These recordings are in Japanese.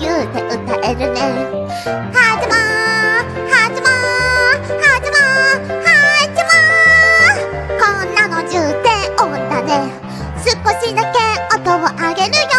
言うて歌えるね始まー始まー始まー始まーこんなの重低音だね。少しだけ音を上げるよ。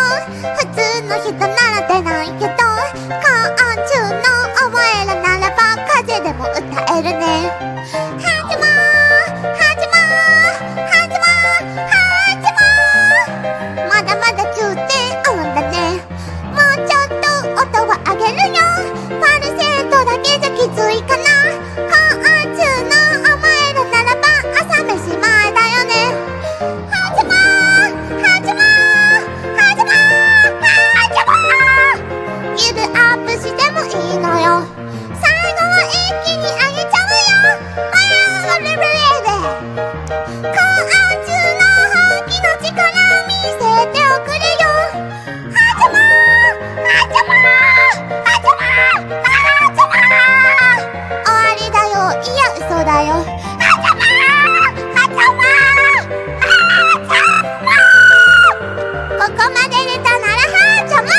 だよ。はじまーはじまーはじまーここまで出たならはじまー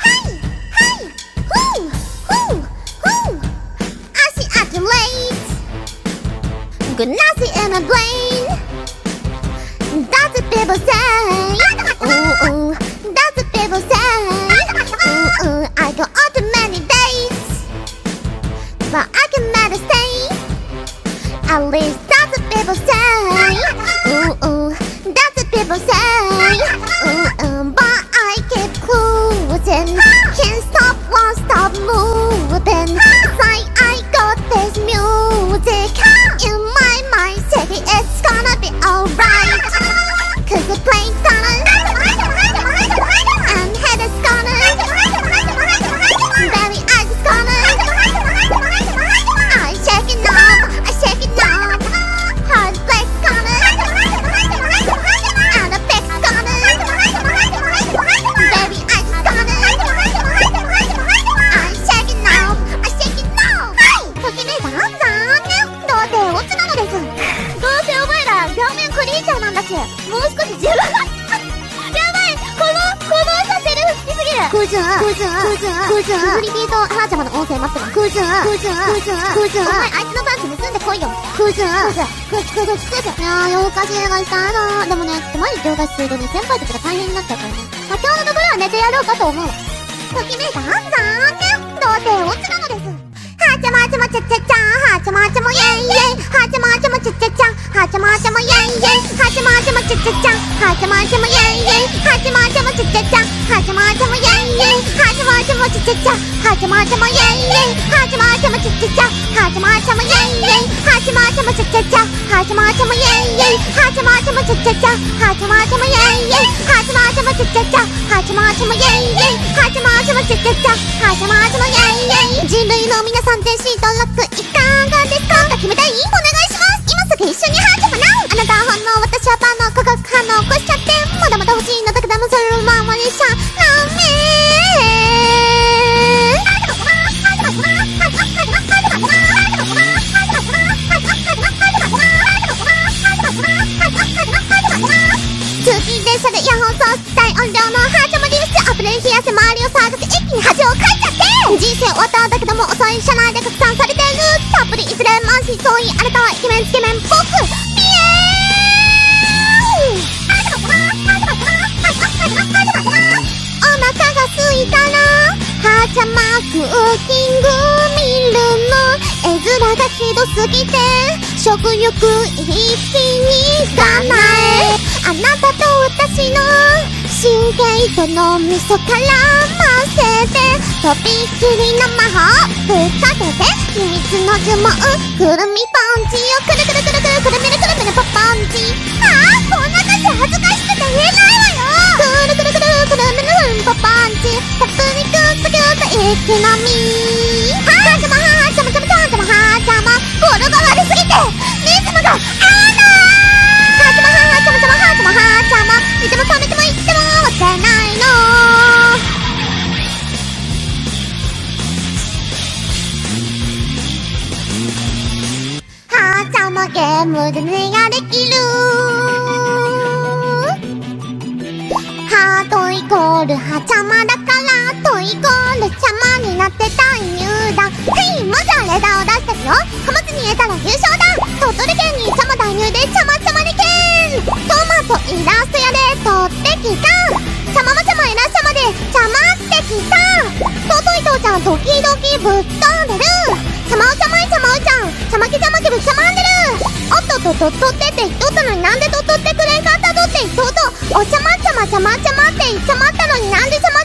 はいはいふんふんふん足アキュレイト Good nothing in my brain can never stay At least that's what people say ooh, ooh. That's what people say ooh, ooh. But I keep cruising クーちゃんクーちゃんクーちゃんクーちゃんリピートハーちゃまの音声待ってます。クーちゃんクーちゃんクーちゃんクーちゃんお前あいつのパンツ盗んでこいよ。クーちゃんクークーちゃんクーちゃんクーちゃん。いやー夜更かし映画したいなでもね毎日夜更かしするとね先輩たちが大変になっちゃうからね。まあ今日のところは寝てやろうかと思う。ときめいた？残念。どうせオチなのです。はちゃまちゃまちゃちゃちゃはちゃまちゃまイェイイェイ。はちゃまちゃまちゃちゃちゃはちゃまちゃまイェイはちゃちゃちゃちゃ。ちゃはちゃまちゃまイェイイェイ。はちゃまちゃまちゃちゃちゃ。はちゃまちゃまイェイイェイ。はちゃまちゃまちゃちゃちゃ。はちゃまちゃまイェイイェイ。はちゃまちゃまちゃちゃちゃ。はちゃまちゃまイェイイェイ。はちまちゃまちゃちゃちゃ。はちまちゃまイェイイェイ。はちまちゃまちゃちゃちゃ。はちまちゃまイェイイェイ。はちまちゃまちゃちゃちゃ。はちまちゃまイェイイェイ。はちまちゃまちゃちゃちゃ。はちまちゃまイェイイェイ。人類の皆さん全身登録いかがですか？決めた。いお願いします。今すぐ一緒にハートもなあ化学反応起こしちゃってまだまだ欲しいのだけどもそれをままにしちゃダメ通勤電車でイヤホン装置大音量のハーチャモリスアプリ冷やせ周りを探して一気に恥をかいちゃって人生終わったんだけども遅い車内で拡散されてるたっぷりいずれ満身創痍あなたはイケメンつけ麺僕いたらはちゃまクッキング見るの絵面がひどすぎて食欲一気にがないあなたと私の神経との味噌絡ませてとびっきりの魔法ぶっかけて秘密の呪文くるみパンチをくるくるくるくるくるみるくるみるパパンチああこんな歌詞恥ずかしくて言えないわ。たっぷりグッとギュッと一気のみはーちゃまはーちゃまちゃまちゃまはーちゃまボロが悪すぎてリズムが合わないはーちゃまはーちゃまはーちゃまはーちゃまいても冷めてもいっても忘れないのはーちゃまゲームでねができるハートイコールはちゃまだイコールちゃまになって大入団。はいまずはレダーを出したよ。貨物に入れたら優勝だ。鳥取県にちゃま大入でちゃまちゃまりけんトマトイラスト屋で取ってきた。ちゃままちゃまいらっしゃまでちゃまってきた。尊い父ちゃん時々ぶっ飛んでる。ちゃまおちゃまいちゃまおちゃん。ちゃまきちゃまきぶちゃまんでる。おっとっとっとってって言っとったのになんでとっとってくれんかったぞって言っとうと。おちゃまちゃまちゃまちゃまって言っちゃまったのになんでちゃま